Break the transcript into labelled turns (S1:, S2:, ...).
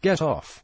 S1: Get off.